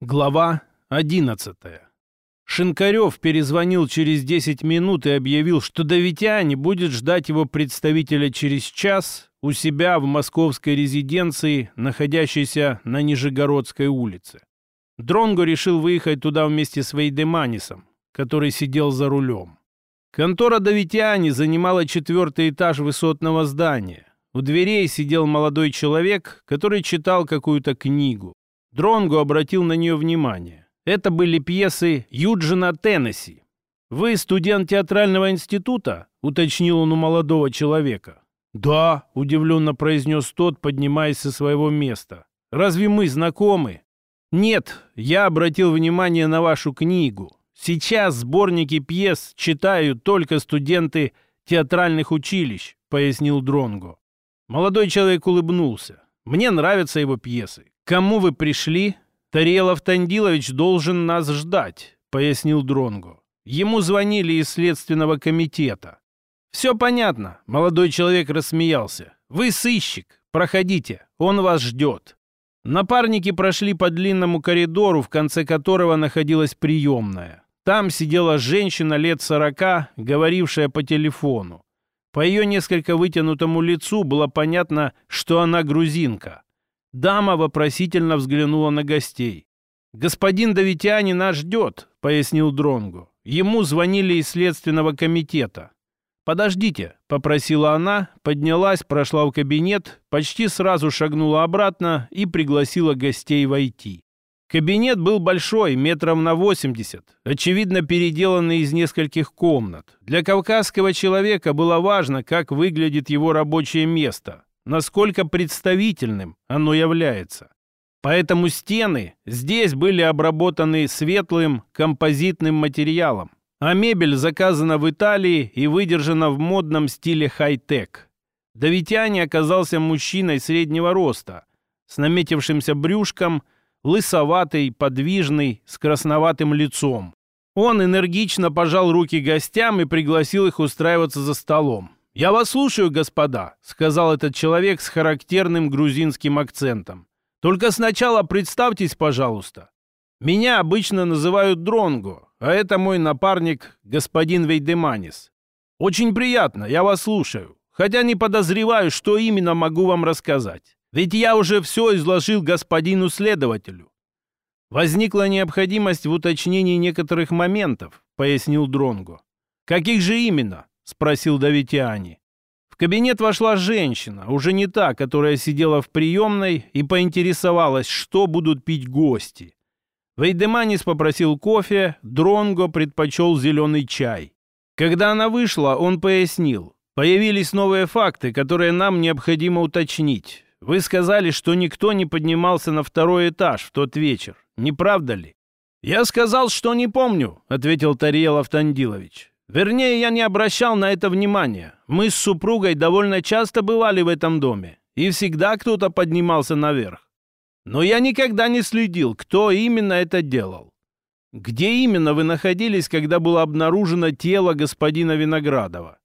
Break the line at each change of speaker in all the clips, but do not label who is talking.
Глава 11. Шинкарев перезвонил через 10 минут и объявил, что Давитяне будет ждать его представителя через час у себя в московской резиденции, находящейся на Нижегородской улице. Дронго решил выехать туда вместе с Вейдеманисом, который сидел за рулем. Контора Давитяне занимала четвертый этаж высотного здания. У дверей сидел молодой человек, который читал какую-то книгу. Дронгу обратил на нее внимание. Это были пьесы Юджина Теннесси. «Вы студент театрального института?» — уточнил он у молодого человека. «Да», — удивленно произнес тот, поднимаясь со своего места. «Разве мы знакомы?» «Нет, я обратил внимание на вашу книгу. Сейчас сборники пьес читают только студенты театральных училищ», — пояснил Дронго. Молодой человек улыбнулся. «Мне нравятся его пьесы. «Кому вы пришли?» «Тарелов Тандилович должен нас ждать», — пояснил Дронгу. Ему звонили из следственного комитета. «Все понятно», — молодой человек рассмеялся. «Вы сыщик. Проходите. Он вас ждет». Напарники прошли по длинному коридору, в конце которого находилась приемная. Там сидела женщина лет сорока, говорившая по телефону. По ее несколько вытянутому лицу было понятно, что она грузинка. Дама вопросительно взглянула на гостей. «Господин Давитяни нас ждет», — пояснил Дронгу. «Ему звонили из следственного комитета». «Подождите», — попросила она, поднялась, прошла в кабинет, почти сразу шагнула обратно и пригласила гостей войти. Кабинет был большой, метров на 80, очевидно переделанный из нескольких комнат. Для кавказского человека было важно, как выглядит его рабочее место насколько представительным оно является. Поэтому стены здесь были обработаны светлым композитным материалом, а мебель заказана в Италии и выдержана в модном стиле хай-тек. Давитяне оказался мужчиной среднего роста, с наметившимся брюшком, лысоватый, подвижный, с красноватым лицом. Он энергично пожал руки гостям и пригласил их устраиваться за столом. «Я вас слушаю, господа», — сказал этот человек с характерным грузинским акцентом. «Только сначала представьтесь, пожалуйста. Меня обычно называют Дронго, а это мой напарник, господин Вейдеманис. Очень приятно, я вас слушаю, хотя не подозреваю, что именно могу вам рассказать. Ведь я уже все изложил господину следователю. Возникла необходимость в уточнении некоторых моментов, пояснил Дронго. Каких же именно? — спросил Давитиани. В кабинет вошла женщина, уже не та, которая сидела в приемной и поинтересовалась, что будут пить гости. Вейдеманис попросил кофе, Дронго предпочел зеленый чай. Когда она вышла, он пояснил. Появились новые факты, которые нам необходимо уточнить. Вы сказали, что никто не поднимался на второй этаж в тот вечер. Не правда ли? «Я сказал, что не помню», — ответил Тариел Автандилович. Вернее, я не обращал на это внимания. Мы с супругой довольно часто бывали в этом доме, и всегда кто-то поднимался наверх. Но я никогда не следил, кто именно это делал. Где именно вы находились, когда было обнаружено тело господина Виноградова?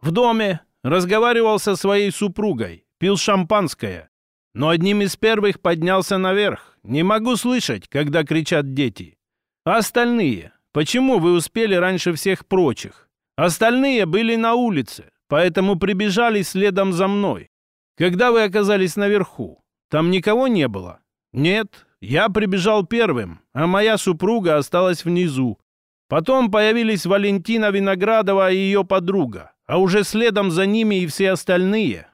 В доме. Разговаривал со своей супругой. Пил шампанское. Но одним из первых поднялся наверх. Не могу слышать, когда кричат дети. А остальные? Почему вы успели раньше всех прочих? Остальные были на улице, поэтому прибежали следом за мной. Когда вы оказались наверху, там никого не было? Нет, я прибежал первым, а моя супруга осталась внизу. Потом появились Валентина Виноградова и ее подруга, а уже следом за ними и все остальные.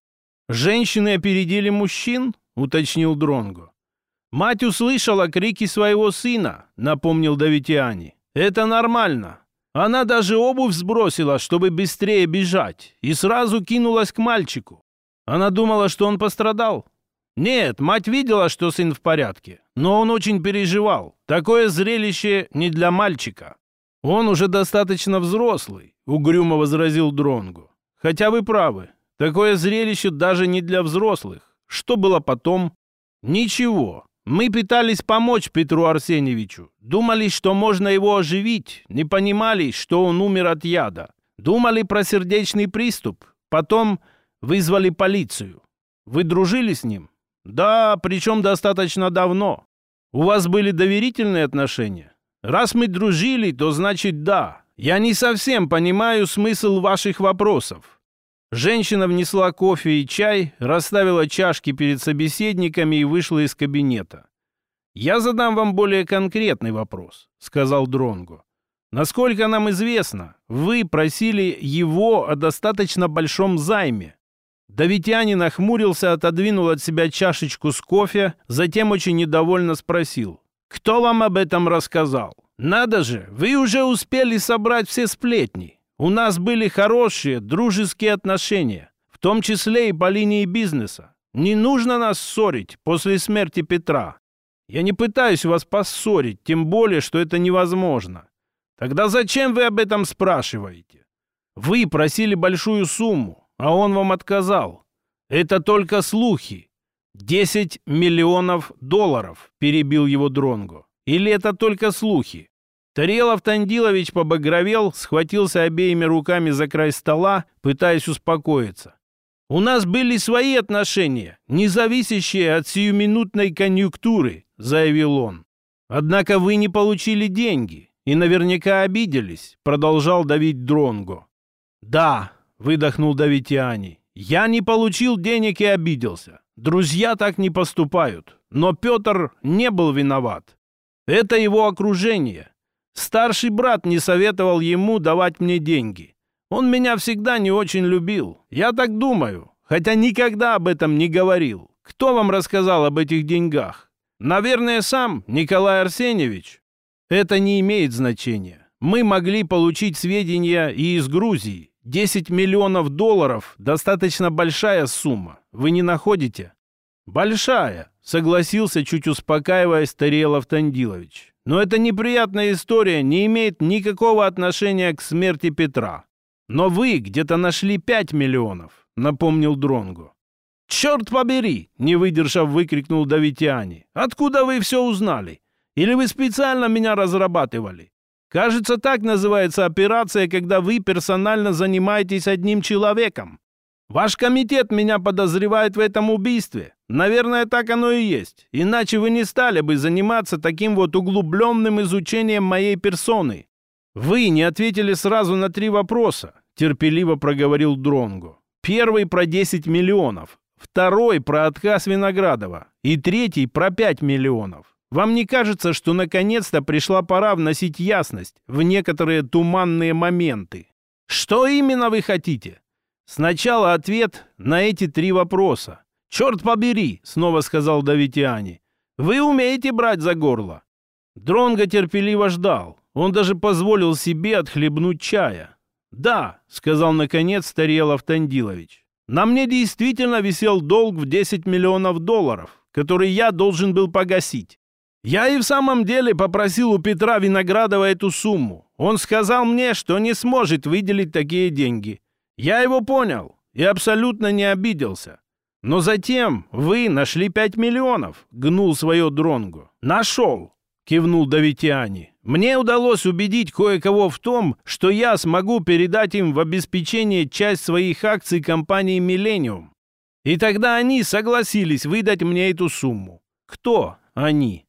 Женщины опередили мужчин, уточнил Дронго. Мать услышала крики своего сына, напомнил Давитиани. Это нормально. Она даже обувь сбросила, чтобы быстрее бежать, и сразу кинулась к мальчику. Она думала, что он пострадал. Нет, мать видела, что сын в порядке, но он очень переживал. Такое зрелище не для мальчика. Он уже достаточно взрослый, угрюмо возразил Дронгу. Хотя вы правы, такое зрелище даже не для взрослых. Что было потом? Ничего. Мы пытались помочь Петру Арсеньевичу. Думали, что можно его оживить. Не понимали, что он умер от яда. Думали про сердечный приступ. Потом вызвали полицию. Вы дружили с ним? Да, причем достаточно давно. У вас были доверительные отношения? Раз мы дружили, то значит да. Я не совсем понимаю смысл ваших вопросов. Женщина внесла кофе и чай, расставила чашки перед собеседниками и вышла из кабинета. «Я задам вам более конкретный вопрос», — сказал Дронго. «Насколько нам известно, вы просили его о достаточно большом займе. Давитянин нахмурился, отодвинул от себя чашечку с кофе, затем очень недовольно спросил. «Кто вам об этом рассказал? Надо же, вы уже успели собрать все сплетни. У нас были хорошие, дружеские отношения, в том числе и по линии бизнеса. Не нужно нас ссорить после смерти Петра. Я не пытаюсь вас поссорить, тем более, что это невозможно. Тогда зачем вы об этом спрашиваете? Вы просили большую сумму а он вам отказал. Это только слухи. Десять миллионов долларов, перебил его Дронго. Или это только слухи? Тарелов Тандилович побагровел, схватился обеими руками за край стола, пытаясь успокоиться. «У нас были свои отношения, не зависящие от сиюминутной конъюнктуры», — заявил он. «Однако вы не получили деньги и наверняка обиделись», — продолжал давить Дронго. «Да, выдохнул Давитиани. «Я не получил денег и обиделся. Друзья так не поступают. Но Петр не был виноват. Это его окружение. Старший брат не советовал ему давать мне деньги. Он меня всегда не очень любил. Я так думаю, хотя никогда об этом не говорил. Кто вам рассказал об этих деньгах? Наверное, сам Николай Арсеньевич. Это не имеет значения. Мы могли получить сведения и из Грузии, 10 миллионов долларов – достаточно большая сумма. Вы не находите? Большая, согласился, чуть успокаиваясь Тарелов Тандилович. Но эта неприятная история не имеет никакого отношения к смерти Петра. Но вы где-то нашли 5 миллионов, напомнил Дронгу. «Черт побери!» — не выдержав, выкрикнул Давитиани. «Откуда вы все узнали? Или вы специально меня разрабатывали? Кажется, так называется операция, когда вы персонально занимаетесь одним человеком. Ваш комитет меня подозревает в этом убийстве. Наверное, так оно и есть. Иначе вы не стали бы заниматься таким вот углубленным изучением моей персоны. Вы не ответили сразу на три вопроса, терпеливо проговорил Дронгу. Первый про 10 миллионов, второй про отказ Виноградова и третий про 5 миллионов. Вам не кажется, что наконец-то пришла пора вносить ясность в некоторые туманные моменты? Что именно вы хотите? Сначала ответ на эти три вопроса. «Черт побери!» — снова сказал Давитиани. «Вы умеете брать за горло?» Дронго терпеливо ждал. Он даже позволил себе отхлебнуть чая. «Да», — сказал наконец Старелов Тандилович. «На мне действительно висел долг в 10 миллионов долларов, который я должен был погасить. Я и в самом деле попросил у Петра Виноградова эту сумму. Он сказал мне, что не сможет выделить такие деньги. Я его понял и абсолютно не обиделся. Но затем вы нашли пять миллионов, гнул свое дронгу. Нашел, кивнул Давитиани. Мне удалось убедить кое-кого в том, что я смогу передать им в обеспечение часть своих акций компании «Миллениум». И тогда они согласились выдать мне эту сумму. Кто они?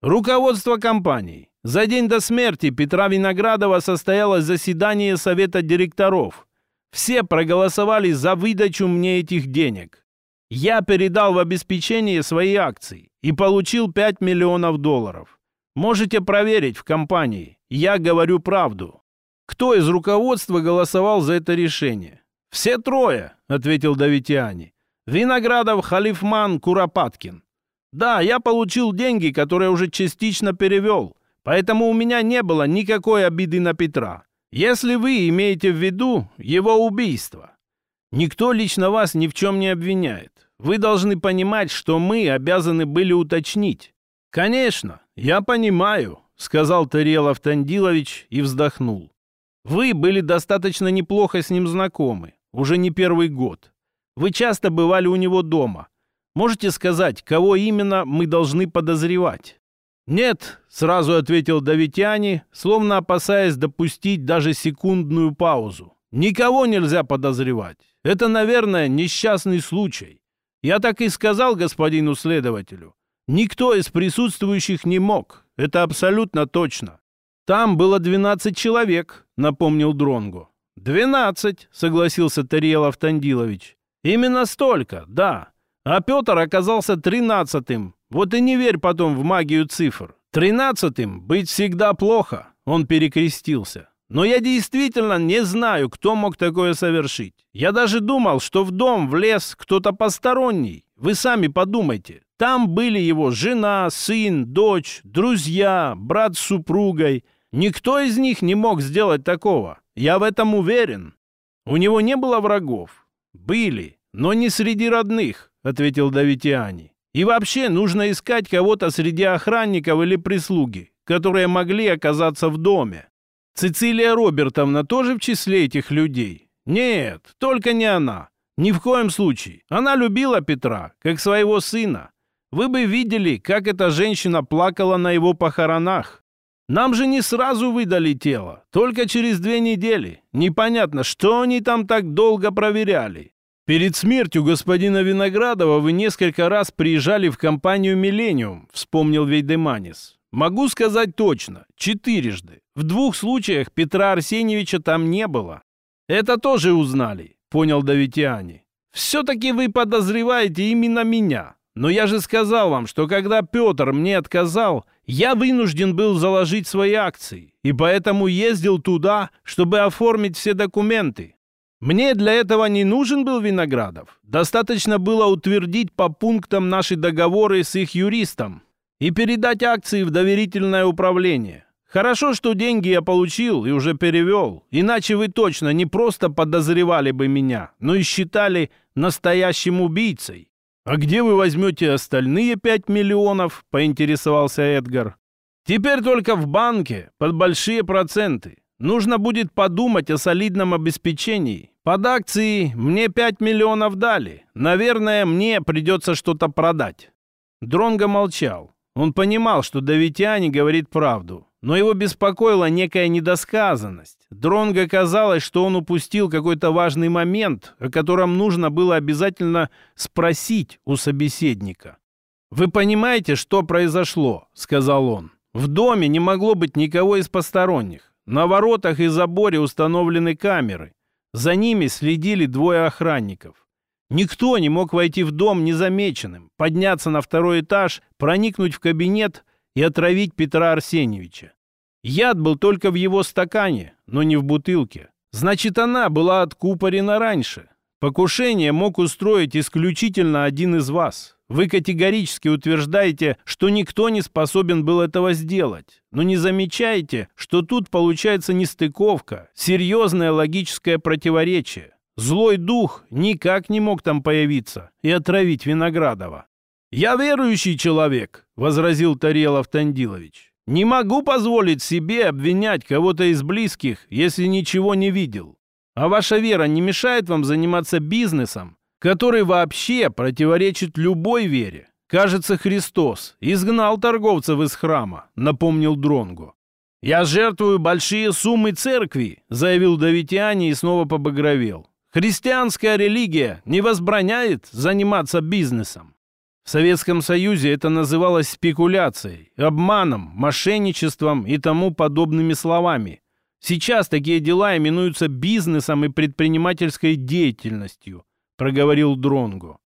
Руководство компании. За день до смерти Петра Виноградова состоялось заседание совета директоров. Все проголосовали за выдачу мне этих денег. Я передал в обеспечение свои акции и получил 5 миллионов долларов. Можете проверить в компании. Я говорю правду. Кто из руководства голосовал за это решение? Все трое, ответил Давитиани. Виноградов, Халифман, Куропаткин. Да, я получил деньги, которые уже частично перевел, поэтому у меня не было никакой обиды на Петра. Если вы имеете в виду его убийство. Никто лично вас ни в чем не обвиняет. Вы должны понимать, что мы обязаны были уточнить. Конечно, я понимаю, сказал Тарелов Тандилович и вздохнул. Вы были достаточно неплохо с ним знакомы, уже не первый год. Вы часто бывали у него дома. Можете сказать, кого именно мы должны подозревать?» «Нет», — сразу ответил Давитяни, словно опасаясь допустить даже секундную паузу. «Никого нельзя подозревать. Это, наверное, несчастный случай. Я так и сказал господину следователю. Никто из присутствующих не мог. Это абсолютно точно. Там было 12 человек, напомнил Дронгу. «Двенадцать», — согласился Тариелов Тандилович. «Именно столько, да. А Петр оказался тринадцатым. Вот и не верь потом в магию цифр. Тринадцатым быть всегда плохо», — он перекрестился. «Но я действительно не знаю, кто мог такое совершить. Я даже думал, что в дом влез кто-то посторонний. Вы сами подумайте. Там были его жена, сын, дочь, друзья, брат с супругой. Никто из них не мог сделать такого. Я в этом уверен. У него не было врагов. Были, но не среди родных, ответил Давитиани. И вообще нужно искать кого-то среди охранников или прислуги, которые могли оказаться в доме. Цицилия Робертовна тоже в числе этих людей? Нет, только не она. Ни в коем случае. Она любила Петра, как своего сына. Вы бы видели, как эта женщина плакала на его похоронах. Нам же не сразу выдали тело, только через две недели. Непонятно, что они там так долго проверяли. Перед смертью господина Виноградова вы несколько раз приезжали в компанию «Миллениум», вспомнил Вейдеманис. Могу сказать точно, четырежды. В двух случаях Петра Арсеньевича там не было. Это тоже узнали, понял Давитиани. Все-таки вы подозреваете именно меня. Но я же сказал вам, что когда Петр мне отказал, я вынужден был заложить свои акции, и поэтому ездил туда, чтобы оформить все документы. Мне для этого не нужен был Виноградов. Достаточно было утвердить по пунктам наши договоры с их юристом и передать акции в доверительное управление. Хорошо, что деньги я получил и уже перевел, иначе вы точно не просто подозревали бы меня, но и считали настоящим убийцей. «А где вы возьмете остальные пять миллионов?» — поинтересовался Эдгар. «Теперь только в банке, под большие проценты. Нужно будет подумать о солидном обеспечении. Под акции мне пять миллионов дали. Наверное, мне придется что-то продать». Дронго молчал. Он понимал, что Давитяне говорит правду но его беспокоила некая недосказанность. Дронго казалось, что он упустил какой-то важный момент, о котором нужно было обязательно спросить у собеседника. «Вы понимаете, что произошло?» — сказал он. «В доме не могло быть никого из посторонних. На воротах и заборе установлены камеры. За ними следили двое охранников. Никто не мог войти в дом незамеченным, подняться на второй этаж, проникнуть в кабинет и отравить Петра Арсеньевича. Яд был только в его стакане, но не в бутылке. Значит, она была откупорена раньше. Покушение мог устроить исключительно один из вас. Вы категорически утверждаете, что никто не способен был этого сделать. Но не замечаете, что тут получается нестыковка, серьезное логическое противоречие. Злой дух никак не мог там появиться и отравить Виноградова. «Я верующий человек», — возразил Тарелов Тандилович. «Не могу позволить себе обвинять кого-то из близких, если ничего не видел. А ваша вера не мешает вам заниматься бизнесом, который вообще противоречит любой вере. Кажется, Христос изгнал торговцев из храма», — напомнил Дронгу. «Я жертвую большие суммы церкви», — заявил Давитяне и снова побагровел. «Христианская религия не возбраняет заниматься бизнесом». В Советском Союзе это называлось спекуляцией, обманом, мошенничеством и тому подобными словами. Сейчас такие дела именуются бизнесом и предпринимательской деятельностью, проговорил Дронгу.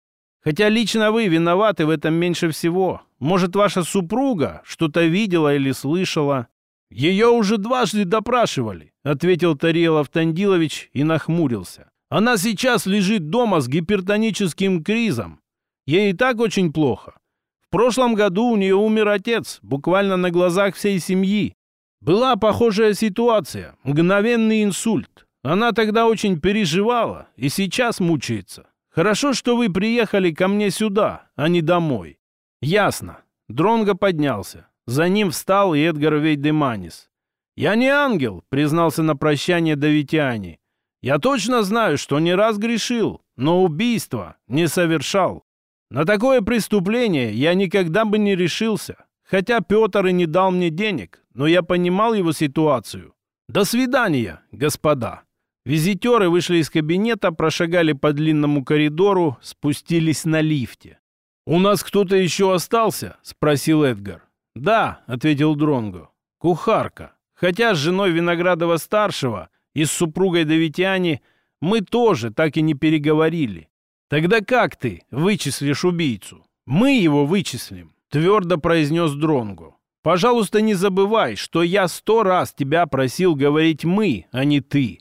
Хотя лично вы виноваты в этом меньше всего. Может, ваша супруга что-то видела или слышала? Ее уже дважды допрашивали, ответил Тарелов Тандилович и нахмурился. Она сейчас лежит дома с гипертоническим кризом. Ей и так очень плохо. В прошлом году у нее умер отец, буквально на глазах всей семьи. Была похожая ситуация, мгновенный инсульт. Она тогда очень переживала и сейчас мучается. Хорошо, что вы приехали ко мне сюда, а не домой. Ясно. Дронго поднялся. За ним встал и Эдгар Вейдеманис. «Я не ангел», — признался на прощание Давитяне. «Я точно знаю, что не раз грешил, но убийство не совершал. На такое преступление я никогда бы не решился, хотя Петр и не дал мне денег, но я понимал его ситуацию. До свидания, господа. Визитеры вышли из кабинета, прошагали по длинному коридору, спустились на лифте. «У нас кто-то еще остался?» — спросил Эдгар. «Да», — ответил Дронго. «Кухарка. Хотя с женой Виноградова-старшего и с супругой Давитяни мы тоже так и не переговорили. Тогда как ты вычислишь убийцу? Мы его вычислим», — твердо произнес Дронго. «Пожалуйста, не забывай, что я сто раз тебя просил говорить «мы», а не «ты».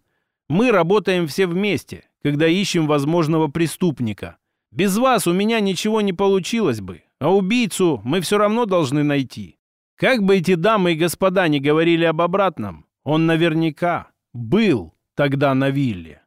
Мы работаем все вместе, когда ищем возможного преступника. Без вас у меня ничего не получилось бы, а убийцу мы все равно должны найти. Как бы эти дамы и господа не говорили об обратном, он наверняка был тогда на вилле.